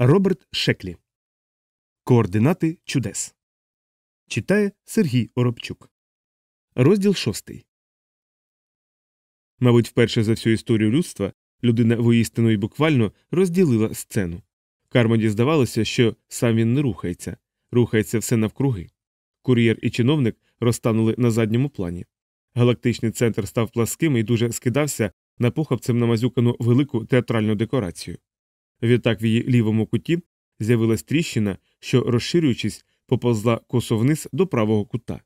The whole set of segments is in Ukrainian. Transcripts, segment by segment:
Роберт Шеклі. Координати чудес. Читає Сергій Оробчук. Розділ шостий. Мабуть, вперше за всю історію людства людина воістину і буквально розділила сцену. Кармоді здавалося, що сам він не рухається, рухається все навкруги. Кур'єр і чиновник розтанули на задньому плані. Галактичний центр став пласким і дуже скидався на похапцем намазюкану велику театральну декорацію. Відтак в її лівому куті з'явилась тріщина, що, розширюючись, поповзла косо вниз до правого кута.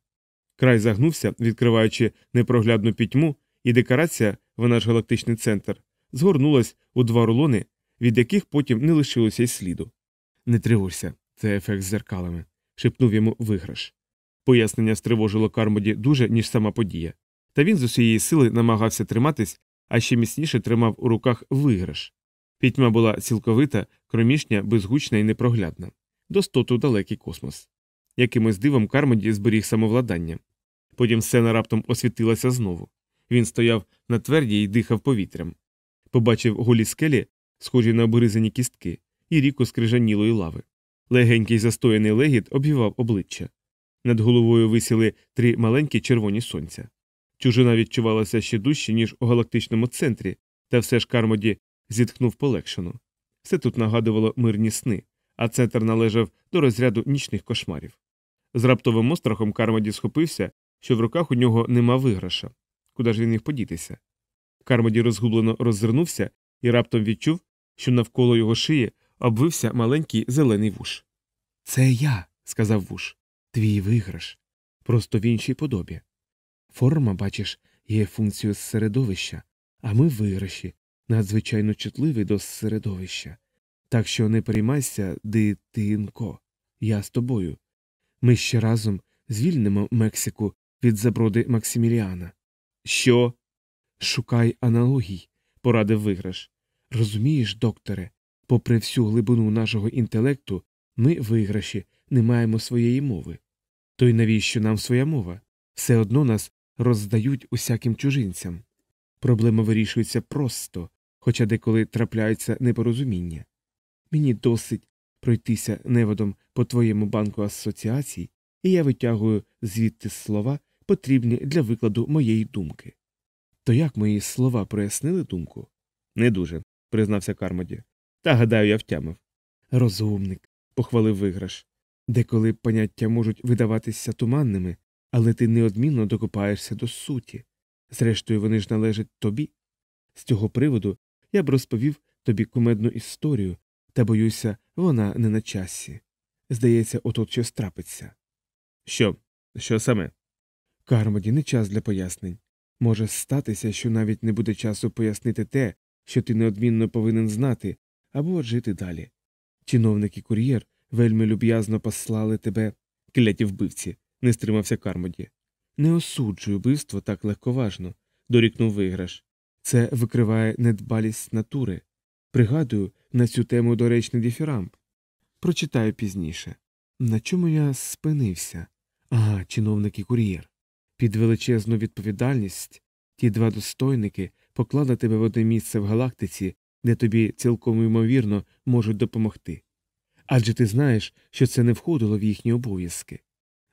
Край загнувся, відкриваючи непроглядну пітьму, і декорація, вона ж галактичний центр, згорнулась у два рулони, від яких потім не лишилося й сліду. Не тривожся, це ефект з зеркалами, шепнув йому виграш. Пояснення стривожило Кармоді дуже, ніж сама подія. Та він з усієї сили намагався триматись, а ще міцніше тримав у руках виграш. Пітьма була цілковита, кромішня, безгучна і непроглядна, достоту далекий космос. Якимось дивом Кармоді зберіг самовладання. Потім сцена раптом освітилася знову. Він стояв на тверді і дихав повітрям. Побачив голі скелі, схожі на обгризані кістки, і ріку скрижанілої лави. Легенький застояний легіт обвівав обличчя. Над головою висіли три маленькі червоні сонця. Чужина відчувалася ще дужче, ніж у галактичному центрі, та все ж Кармоді зітхнув полегшено. Все тут нагадувало мирні сни, а центр належав до розряду нічних кошмарів. З раптовим острахом Кармоді схопився, що в руках у нього нема виграша. Куди ж він міг подітися? Кармоді розгублено роззирнувся і раптом відчув, що навколо його шиї обвився маленький зелений вуш. Це я, сказав вуш, твій виграш. Просто в іншій подобі. Форма, бачиш, є функцією середовища, а ми виграші, надзвичайно чутливі до середовища. Так що не переймайся, дитинко, я з тобою. Ми ще разом звільнимо Мексику від заброди Максиміліана. Що? Шукай аналогій, порадив виграш. Розумієш, докторе, попри всю глибину нашого інтелекту, ми, виграші, не маємо своєї мови. То й навіщо нам своя мова? Все одно нас роздають усяким чужинцям. Проблема вирішується просто, хоча деколи трапляються непорозуміння. Мені досить пройтися неводом по твоєму банку асоціацій, і я витягую звідти слова, потрібні для викладу моєї думки. То як мої слова прояснили думку? Не дуже, признався Кармоді. Та гадаю, я втямив. Розумник, похвалив виграш. Деколи поняття можуть видаватися туманними, але ти неодмінно докопаєшся до суті. Зрештою, вони ж належать тобі. З цього приводу я б розповів тобі кумедну історію, та боюся, вона не на часі. Здається, отут щось трапиться. Що? Що саме? Кармоді, не час для пояснень. Може статися, що навіть не буде часу пояснити те, що ти неодмінно повинен знати, або жити далі. Чиновник і кур'єр вельми люб'язно послали тебе, кляті вбивці, не стримався Кармоді. Не осуджую вбивство так легковажно, дорікнув виграш. Це викриває недбалість натури. Пригадую на цю тему доречний діфірамб. Прочитаю пізніше. На чому я спинився? Ага, чиновник і кур'єр. Під величезну відповідальність ті два достойники поклали тебе в одне місце в галактиці, де тобі цілком ймовірно можуть допомогти. Адже ти знаєш, що це не входило в їхні обов'язки.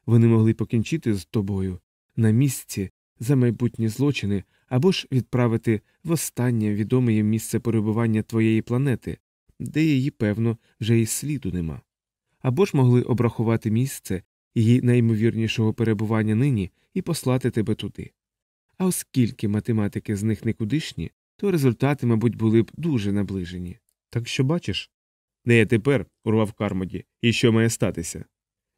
Вони могли покінчити з тобою на місці за майбутні злочини або ж відправити в останнє відоме їм місце перебування твоєї планети, де її, певно, вже і сліду нема, або ж могли обрахувати місце її найімовірнішого перебування нині і послати тебе туди. А оскільки математики з них никудишні, то результати, мабуть, були б дуже наближені. Так що бачиш? Де я тепер, урвав Кармоді, і що має статися?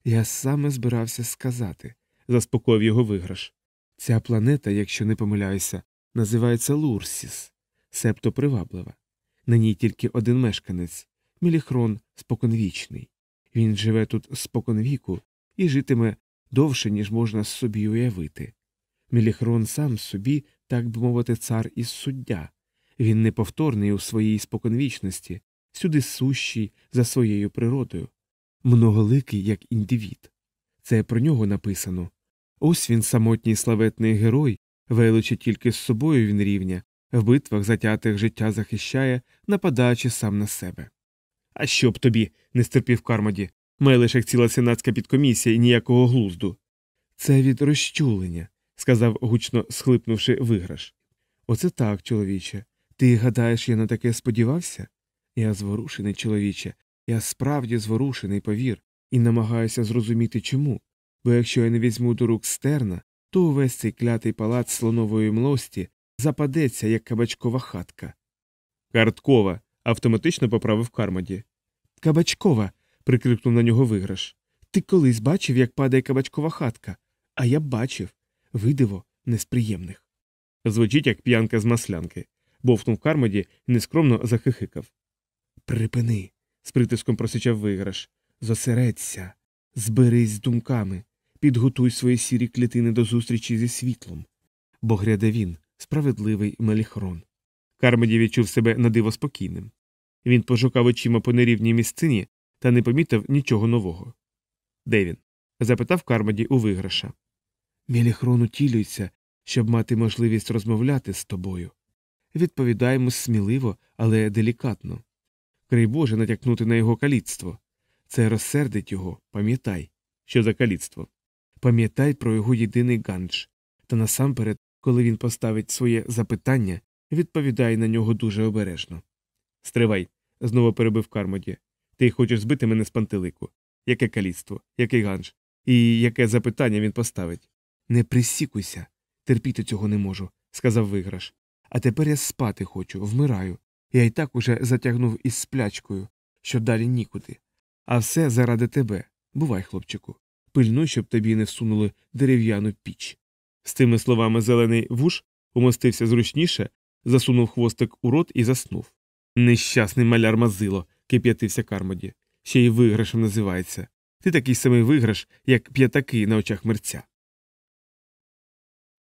Я саме збирався сказати, заспокоїв його виграш. Ця планета, якщо не помиляюся, називається Лурсіс, себто приваблива. На ній тільки один мешканець міліхрон споконвічний. Він живе тут споконвіку і житиме довше, ніж можна собі уявити. Міліхрон сам собі, так би мовити, цар і суддя. Він неповторний у своїй споконвічності, всюди сущий за своєю природою, многоликий як індивід. Це про нього написано. Ось він самотній славетний герой, величі тільки з собою він рівня, в битвах затятих життя захищає, нападаючи сам на себе. А що б тобі? не стерпів Кармоді. Має лише ціла сенатська підкомісія і ніякого глузду. Це від розчулення, сказав гучно схлипнувши виграш. Оце так, чоловіче. Ти гадаєш, я на таке сподівався? Я зворушений, чоловіче, я справді зворушений, повір, і намагаюся зрозуміти чому. Бо якщо я не візьму до рук стерна, то увесь цей клятий палац слонової млості западеться, як кабачкова хатка. Карткова. автоматично поправив Кармоді. Кабачкова. прикрикнув на нього виграш. Ти колись бачив, як падає кабачкова хатка, а я б бачив видиво несприємних. Звучить, як п'янка з маслянки, бовкнув Кармоді і нескромно захихикав. Припини. з притиском просичав виграш. Зосередься, зберись з думками, підготуй свої сірі клітини до зустрічі зі світлом. Бо гряде він, справедливий меліхрон. Кармоді відчув себе надиво спокійним. Він пошукав очима по нерівній місцині та не помітив нічого нового. Де він? запитав Кармоді у виграша. Меліхрон утілюється, щоб мати можливість розмовляти з тобою. Відповідаємо сміливо, але делікатно. Край Боже натякнути на його каліцтво. Це розсердить його, пам'ятай, що за каліцтво. Пам'ятай про його єдиний ганч, та насамперед, коли він поставить своє запитання, відповідай на нього дуже обережно. Стривай, знову перебив Кармоді. Ти хочеш збити мене з пантелику. Яке каліцтво, який ганж, і яке запитання він поставить? Не присікуйся, терпіти цього не можу, сказав виграш. А тепер я спати хочу, вмираю. Я й так уже затягнув із сплячкою, що далі нікуди. А все заради тебе. Бувай, хлопчику. Пильнуй, щоб тобі не всунули дерев'яну піч. З тими словами зелений вуш умостився зручніше, засунув хвостик у рот і заснув. Нещасний маляр мазило, кип'ятився Кармоді. Ще й виграшем називається. Ти такий самий виграш, як п'ятаки на очах мерця.